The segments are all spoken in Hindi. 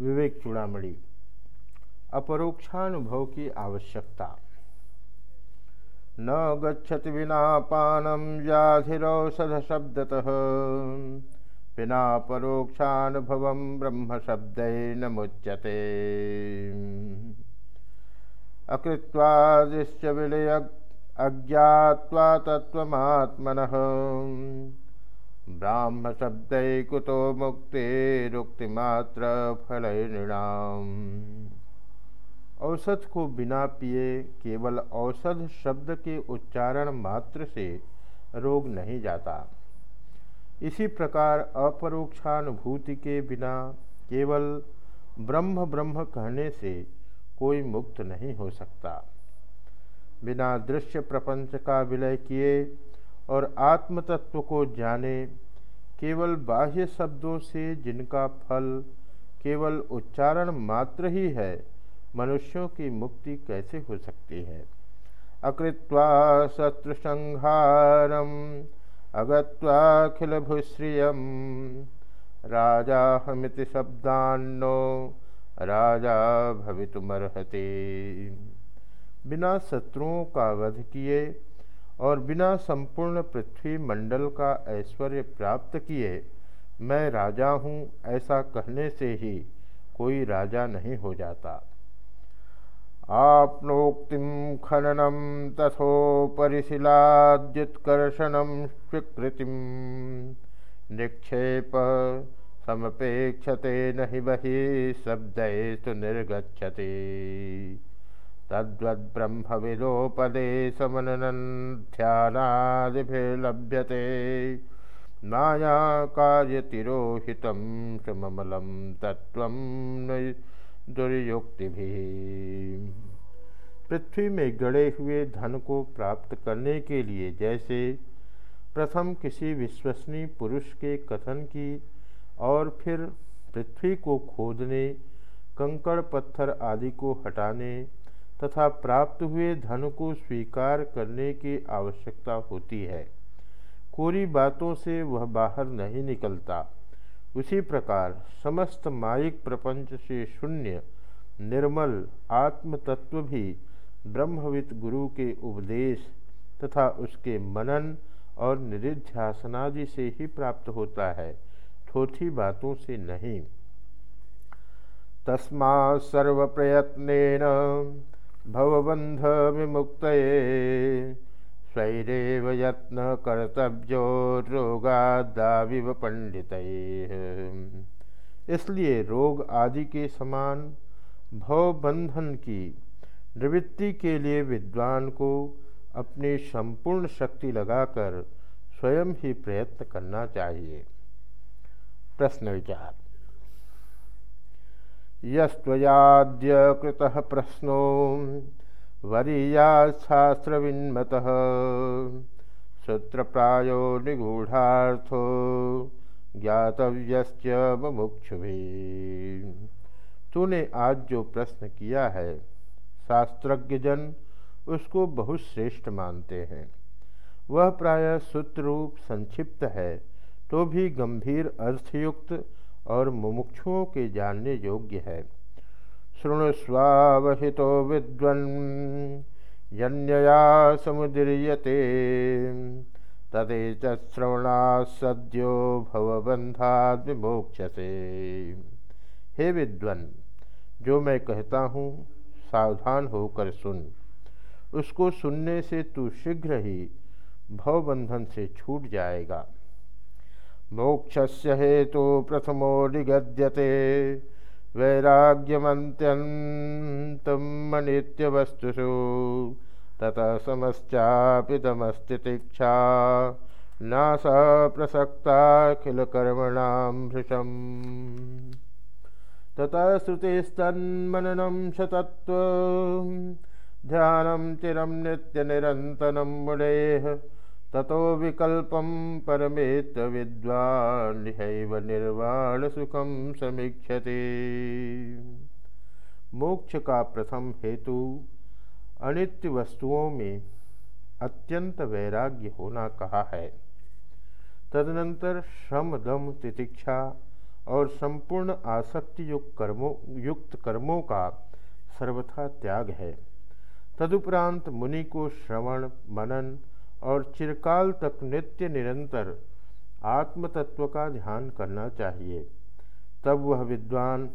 विवेक चूड़ामणि, अपरोक्षानुभव की आवश्यकता। न गच्छति विना पानम व्याधिरौषध शब्दतः बिना परोक्षानुभव ब्रह्म शब्द न मुच्यते अकृत्वादिश्च विलय अज्ञात्वा तत्त्वमात्मनः ब्राह्म शब्द कुतो मुक्तिरुक्तिमात्र फल औषध को बिना पिए केवल औषध शब्द के उच्चारण मात्र से रोग नहीं जाता। इसी प्रकार अपरोक्षानुभूति के बिना केवल ब्रह्म ब्रह्म कहने से कोई मुक्त नहीं हो सकता। बिना दृश्य प्रपंच का विलय किए और आत्म तत्व को जाने, केवल बाह्य शब्दों से जिनका फल केवल उच्चारण मात्र ही है, मनुष्यों की मुक्ति कैसे हो सकती है? अकृत्वा शत्रु संहारम अगत्वाखिल भूश्रिय राजा हमित शब्दान्नो, राजा भवितुमर्हते। बिना शत्रुओं का वध किए और बिना संपूर्ण पृथ्वी मंडल का ऐश्वर्य प्राप्त किए, मैं राजा हूँ ऐसा कहने से ही कोई राजा नहीं हो जाता। आपनोक्ति खननम तथोपरिशिलाद्युत्कर्षणम स्वीकृति। निक्षेप समपेक्षते नहीं वही शब्द निर्गछते तद्वद्ब्रह्मविलोपदेशमननं ध्यानादिभिर्लभ्यते माया कार्यतिरोहितं सममलं तत्त्वं दुर्युक्तिभिः। पृथ्वी में गड़े हुए धन को प्राप्त करने के लिए जैसे प्रथम किसी विश्वसनीय पुरुष के कथन की और फिर पृथ्वी को खोदने, कंकड़ पत्थर आदि को हटाने तथा प्राप्त हुए धन को स्वीकार करने की आवश्यकता होती है। कोरी बातों से वह बाहर नहीं निकलता। उसी प्रकार समस्त माइक प्रपंच से शून्य, निर्मल आत्म तत्व भी ब्रह्मविद गुरु के उपदेश तथा उसके मनन और निरिध्यासनादि से ही प्राप्त होता है। थोथी बातों से नहीं। तस्मा सर्व प्रयत्न भवबंध विमुक्त स्वैरव यत्न कर्तव्यो रोगादाविव पंडित इसलिए रोग आदि के समान भवबंधन की निवृत्ति के लिए विद्वान को अपनी संपूर्ण शक्ति लगाकर स्वयं ही प्रयत्न करना चाहिए। प्रश्न विचार। यस्त्वयाद्य कृतः प्रश्नो वरीयाशास्त्रविन्मतः सूत्रप्रायो निगूढ़ार्थो ज्ञातव्यश्च मुमुक्षुभि। तूने आज जो प्रश्न किया है शास्त्रज्ञ जन उसको बहुत श्रेष्ठ मानते हैं। वह प्रायः सूत्र रूप संक्षिप्त है तो भी गंभीर अर्थयुक्त और मुमुक्षुओं के जानने योग्य है। शृणुस्वावहितो विद्वन, यन्यया समुदीयते तदे श्रवणा सद्यो भवबंधाद विमोक्षसे। हे विद्वन, जो मैं कहता हूँ, सावधान होकर सुन। उसको सुनने से तू शीघ्र ही भवबंधन से छूट जाएगा। मोक्ष से हेतु प्रथमो निगद्यते। वैराग्यमन्त्यन्तमनित्यवस्तुषु ततः समश्चापितमस्तितिक्षा नासा प्रसक्ताखिलकर्मणां भृशम् ततः श्रुतिस्तन्मननं शतत्व। ध्यानं चिरं नित्यनिरन्तनं मुनेः ततो विकल्पम परमेत विद्वान निर्वाण सुखम समीक्षते। मोक्ष का प्रथम हेतु अनित्य वस्तुओं में अत्यंत वैराग्य होना कहा है। तदनंतर श्रम, दम, तितिक्षा और संपूर्ण आसक्ति युक्त कर्मों युक्त कर्मों का सर्वथा त्याग है। तदुपरांत मुनि को श्रवण, मनन और चिरकाल तक नित्य निरंतर आत्मतत्व का ध्यान करना चाहिए। तब वह विद्वान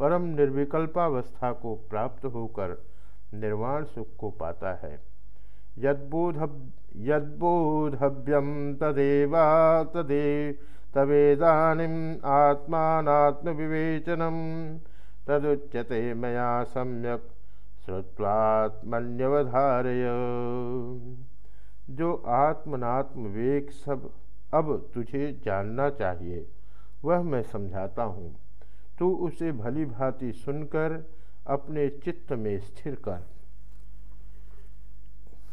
परम निर्विकल्पावस्था को प्राप्त होकर निर्वाण सुख को पाता है। यद्बोधव्यम तदेवा तदे तवेदानीम आत्मात्म विवेचनम तदुच्यते मया सम्यक श्रुत्वात्मन्यवधारय। जो आत्मनात्म वेग सब अब तुझे जानना चाहिए, वह मैं समझाता हूँ। तू उसे भली भांति सुनकर, अपने चित्त में स्थिर कर।